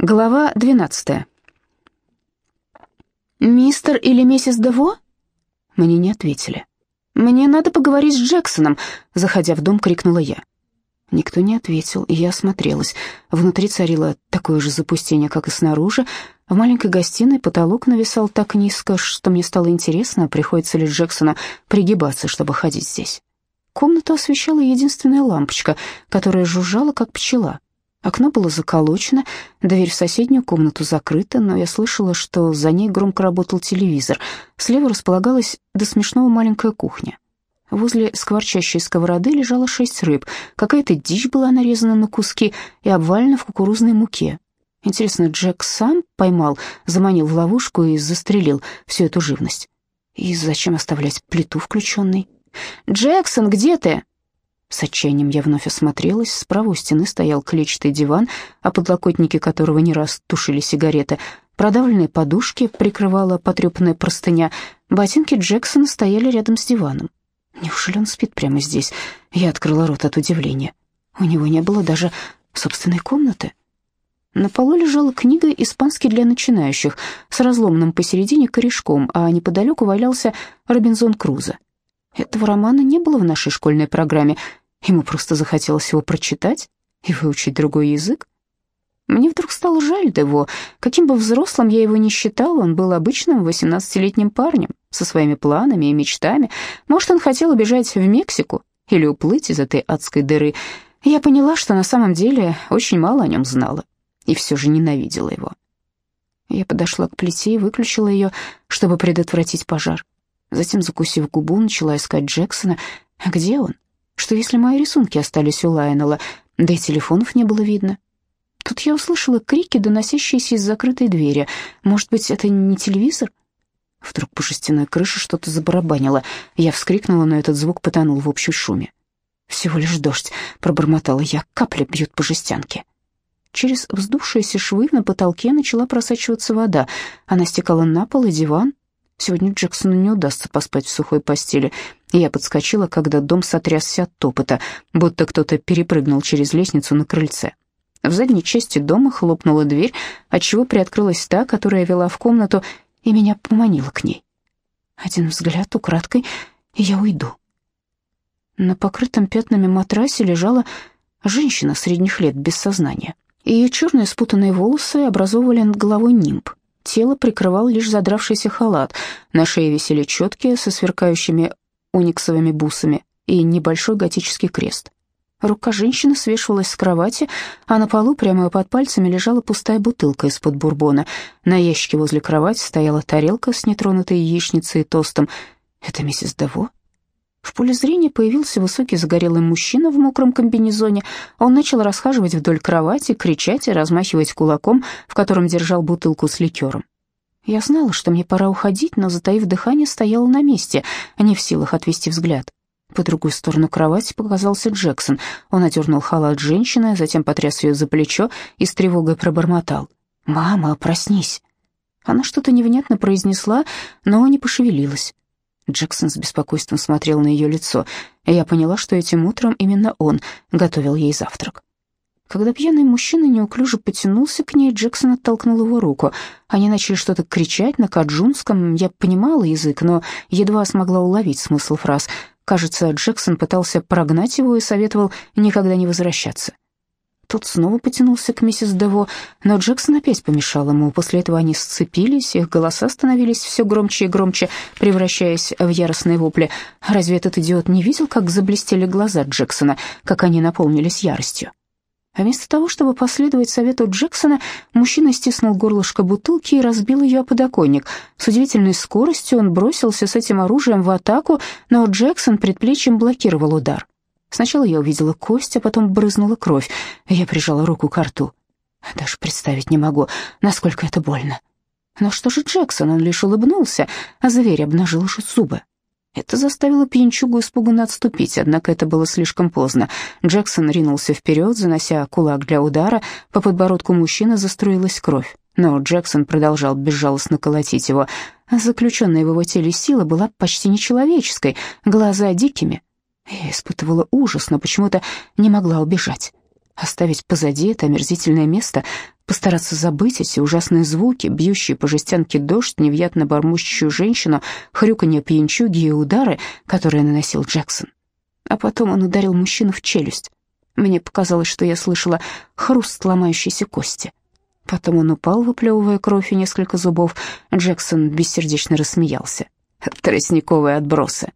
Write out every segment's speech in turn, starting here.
Глава 12. «Мистер или миссис Дево?» Мне не ответили. «Мне надо поговорить с Джексоном», — заходя в дом, крикнула я. Никто не ответил, и я осмотрелась. Внутри царило такое же запустение, как и снаружи. В маленькой гостиной потолок нависал так низко, что мне стало интересно, приходится ли Джексону пригибаться, чтобы ходить здесь. Комнату освещала единственная лампочка, которая жужжала, как пчела. Окно было заколочено, дверь в соседнюю комнату закрыта, но я слышала, что за ней громко работал телевизор. Слева располагалась до смешного маленькая кухня. Возле скворчащей сковороды лежало шесть рыб. Какая-то дичь была нарезана на куски и обвалена в кукурузной муке. Интересно, Джек сам поймал, заманил в ловушку и застрелил всю эту живность? И зачем оставлять плиту включенной? «Джексон, где ты?» С отчаянием я вновь осмотрелась. Справа у стены стоял клетчатый диван, о подлокотнике которого не раз тушили сигареты. Продавленные подушки прикрывала потрепанная простыня. Ботинки Джексона стояли рядом с диваном. Неужели он спит прямо здесь? Я открыла рот от удивления. У него не было даже собственной комнаты. На полу лежала книга «Испанский для начинающих» с разломным посередине корешком, а неподалеку валялся Робинзон Крузо. Этого романа не было в нашей школьной программе. Ему просто захотелось его прочитать и выучить другой язык. Мне вдруг стало жаль Дево. Каким бы взрослым я его ни считала, он был обычным восемнадцатилетним парнем со своими планами и мечтами. Может, он хотел убежать в Мексику или уплыть из этой адской дыры. Я поняла, что на самом деле очень мало о нем знала и все же ненавидела его. Я подошла к плите и выключила ее, чтобы предотвратить пожар. Затем, закусив губу, начала искать Джексона. А где он? Что если мои рисунки остались у Лайонела, да и телефонов не было видно? Тут я услышала крики, доносящиеся из закрытой двери. Может быть, это не телевизор? Вдруг по шестяной крыше что-то забарабанило. Я вскрикнула, но этот звук потонул в общем шуме. «Всего лишь дождь», — пробормотала я, — «капли бьют по жестянке». Через вздувшиеся швы на потолке начала просачиваться вода. Она стекала на пол и диван, Сегодня Джексону не удастся поспать в сухой постели. Я подскочила, когда дом сотрясся от топота, будто кто-то перепрыгнул через лестницу на крыльце. В задней части дома хлопнула дверь, отчего приоткрылась та, которая вела в комнату, и меня поманила к ней. Один взгляд украдкой, и я уйду. На покрытом пятнами матрасе лежала женщина средних лет без сознания. Ее черные спутанные волосы образовывали над головой нимб. Тело прикрывал лишь задравшийся халат. На шее висели четкие со сверкающими униксовыми бусами и небольшой готический крест. Рука женщины свешивалась с кровати, а на полу прямо под пальцами лежала пустая бутылка из-под бурбона. На ящике возле кровати стояла тарелка с нетронутой яичницей и тостом. «Это миссис Дево?» В поле зрения появился высокий загорелый мужчина в мокром комбинезоне. Он начал расхаживать вдоль кровати, кричать и размахивать кулаком, в котором держал бутылку с ликером. Я знала, что мне пора уходить, но, затаив дыхание, стояла на месте, а не в силах отвести взгляд. По другую сторону кровати показался Джексон. Он одернул халат женщины, затем потряс ее за плечо и с тревогой пробормотал. «Мама, проснись!» Она что-то невнятно произнесла, но не пошевелилась. Джексон с беспокойством смотрел на ее лицо, и я поняла, что этим утром именно он готовил ей завтрак. Когда пьяный мужчина неуклюже потянулся к ней, Джексон оттолкнул его руку. Они начали что-то кричать на каджунском. Я понимала язык, но едва смогла уловить смысл фраз. Кажется, Джексон пытался прогнать его и советовал никогда не возвращаться. Тот снова потянулся к миссис Дево, но Джексон опять помешал ему. После этого они сцепились, их голоса становились все громче и громче, превращаясь в яростные вопли. Разве этот идиот не видел, как заблестели глаза Джексона, как они наполнились яростью? А вместо того, чтобы последовать совету Джексона, мужчина стиснул горлышко бутылки и разбил ее о подоконник. С удивительной скоростью он бросился с этим оружием в атаку, но Джексон предплечьем блокировал удар. Сначала я увидела кость, а потом брызнула кровь. Я прижала руку к рту. Даже представить не могу, насколько это больно. Но что же Джексон? Он лишь улыбнулся, а зверь обнажил же зубы. Это заставило пьянчугу испуганно отступить, однако это было слишком поздно. Джексон ринулся вперед, занося кулак для удара. По подбородку мужчины заструилась кровь, но Джексон продолжал безжалостно колотить его. Заключенная в его теле сила была почти нечеловеческой, глаза дикими, я испытывала ужас, но почему-то не могла убежать. Оставить позади это омерзительное место постараться забыть эти ужасные звуки, бьющие по жестянке дождь, невнятно бормочущую женщину, хрюканье пьянчуги и удары, которые наносил Джексон. А потом он ударил мужчину в челюсть. Мне показалось, что я слышала хруст ломающейся кости. Потом он упал, выплевывая кровь и несколько зубов. Джексон бессердечно рассмеялся. «Тростниковые отбросы».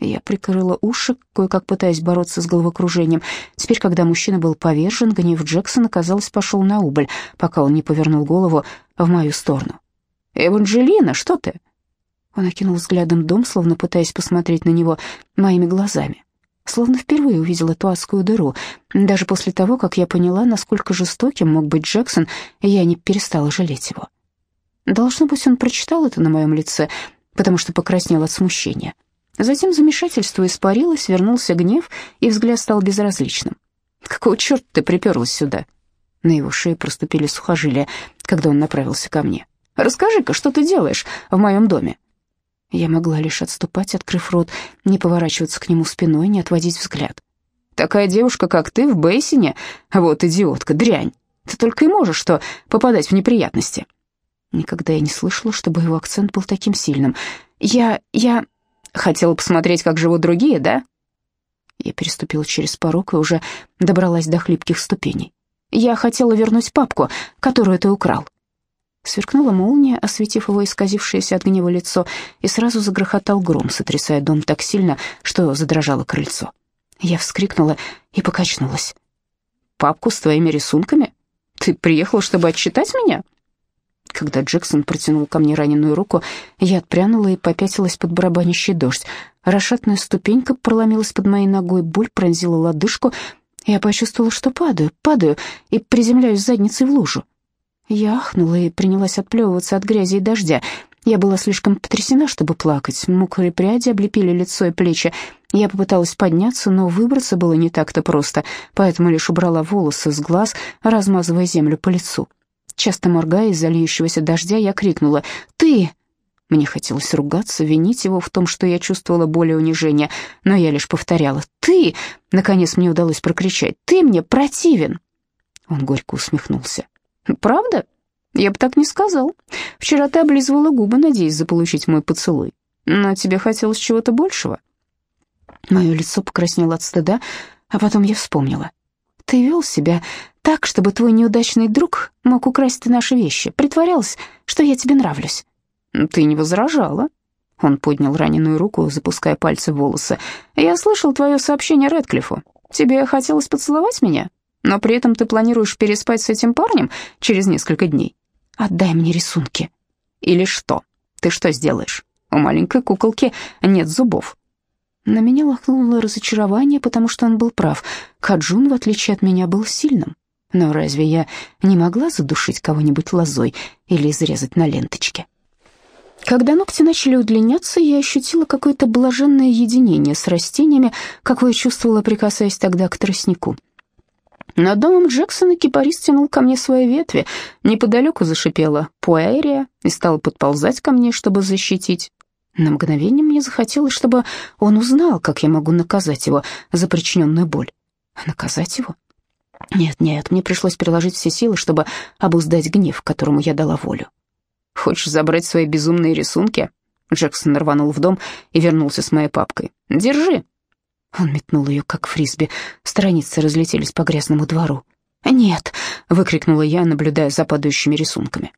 Я прикрыла уши, кое-как пытаясь бороться с головокружением. Теперь, когда мужчина был повержен, гнев Джексона, казалось, пошел на убыль, пока он не повернул голову в мою сторону. «Эванжелина, что ты?» Он окинул взглядом дом, словно пытаясь посмотреть на него моими глазами. Словно впервые увидел эту адскую дыру. Даже после того, как я поняла, насколько жестоким мог быть Джексон, я не перестала жалеть его. Должно быть, он прочитал это на моем лице, потому что покраснел от смущения. Затем замешательство испарилось, вернулся гнев, и взгляд стал безразличным. «Какого черта ты приперлась сюда?» На его шее проступили сухожилия, когда он направился ко мне. «Расскажи-ка, что ты делаешь в моем доме?» Я могла лишь отступать, открыв рот, не поворачиваться к нему спиной, не отводить взгляд. «Такая девушка, как ты, в Бейсине? Вот идиотка, дрянь! Ты только и можешь что попадать в неприятности!» Никогда я не слышала, чтобы его акцент был таким сильным. «Я... я...» Хотела посмотреть, как живут другие, да?» Я переступила через порог и уже добралась до хлипких ступеней. «Я хотела вернуть папку, которую ты украл». Сверкнула молния, осветив его исказившееся от гнева лицо, и сразу загрохотал гром, сотрясая дом так сильно, что задрожало крыльцо. Я вскрикнула и покачнулась. «Папку с твоими рисунками? Ты приехал, чтобы отчитать меня?» Когда Джексон протянул ко мне раненую руку, я отпрянула и попятилась под барабанящий дождь. Расшатная ступенька проломилась под моей ногой, боль пронзила лодыжку. Я почувствовала, что падаю, падаю и приземляюсь задницей в лужу. Я ахнула и принялась отплевываться от грязи и дождя. Я была слишком потрясена, чтобы плакать. Мокрые пряди облепили лицо и плечи. Я попыталась подняться, но выбраться было не так-то просто, поэтому лишь убрала волосы с глаз, размазывая землю по лицу. Часто моргая из-за льющегося дождя, я крикнула «Ты!». Мне хотелось ругаться, винить его в том, что я чувствовала боль и унижение, но я лишь повторяла «Ты!». Наконец мне удалось прокричать «Ты мне противен!». Он горько усмехнулся. «Правда? Я бы так не сказал. Вчера ты облизывала губы, надеясь заполучить мой поцелуй. Но тебе хотелось чего-то большего». Мое лицо покраснело от стыда, а потом я вспомнила. Ты вел себя так, чтобы твой неудачный друг мог украсть наши вещи. Притворялся, что я тебе нравлюсь». «Ты не возражала?» Он поднял раненую руку, запуская пальцы в волосы. «Я слышал твое сообщение Рэдклиффу. Тебе хотелось поцеловать меня, но при этом ты планируешь переспать с этим парнем через несколько дней. Отдай мне рисунки». «Или что? Ты что сделаешь? У маленькой куколки нет зубов. На меня лохнуло разочарование, потому что он был прав. Каджун, в отличие от меня, был сильным. Но разве я не могла задушить кого-нибудь лозой или изрезать на ленточке? Когда ногти начали удлиняться, я ощутила какое-то блаженное единение с растениями, какое чувствовала, прикасаясь тогда к тростнику. Над домом Джексона кипарис тянул ко мне свои ветви. Неподалеку зашипела пуэрия и стала подползать ко мне, чтобы защитить. На мгновение мне захотелось, чтобы он узнал, как я могу наказать его за причиненную боль. Наказать его? Нет, нет, мне пришлось приложить все силы, чтобы обуздать гнев, которому я дала волю. «Хочешь забрать свои безумные рисунки?» Джексон рванул в дом и вернулся с моей папкой. «Держи!» Он метнул ее, как фрисби. Страницы разлетелись по грязному двору. «Нет!» — выкрикнула я, наблюдая за падающими рисунками.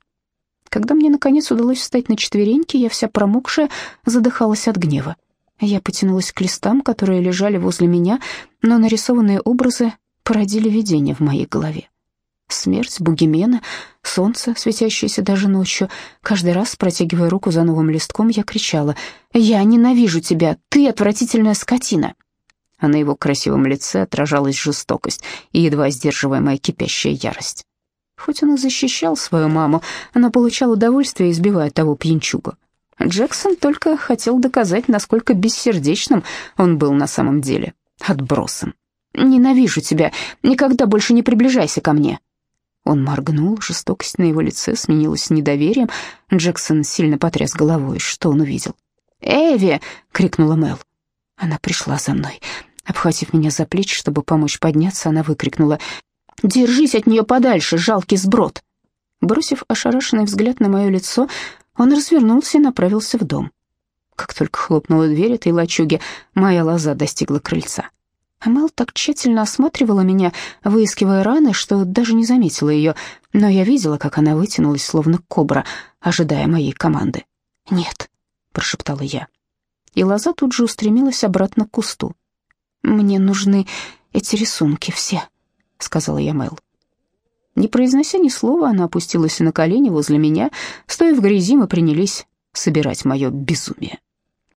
Когда мне, наконец, удалось встать на четвереньки, я вся промокшая, задыхалась от гнева. Я потянулась к листам, которые лежали возле меня, но нарисованные образы породили видение в моей голове. Смерть, бугимена, солнце, светящееся даже ночью. Каждый раз, протягивая руку за новым листком, я кричала «Я ненавижу тебя! Ты отвратительная скотина!» А на его красивом лице отражалась жестокость и едва сдерживаемая кипящая ярость. Хоть он и защищал свою маму, она получала удовольствие, избивая того пьянчугу. Джексон только хотел доказать, насколько бессердечным он был на самом деле. Отбросом. «Ненавижу тебя. Никогда больше не приближайся ко мне». Он моргнул, жестокость на его лице сменилась недоверием. Джексон сильно потряс головой. Что он увидел? «Эви!» — крикнула Мел. Она пришла за мной. Обхватив меня за плечи, чтобы помочь подняться, она выкрикнула «Держись от нее подальше, жалкий сброд!» Бросив ошарашенный взгляд на мое лицо, он развернулся и направился в дом. Как только хлопнула дверь этой лачуги, моя лоза достигла крыльца. Амел так тщательно осматривала меня, выискивая раны, что даже не заметила ее, но я видела, как она вытянулась, словно кобра, ожидая моей команды. «Нет», — прошептала я. И лоза тут же устремилась обратно к кусту. «Мне нужны эти рисунки все», — сказала я Мэл. Не произнося ни слова, она опустилась на колени возле меня. Стоя в грязи, мы принялись собирать мое безумие.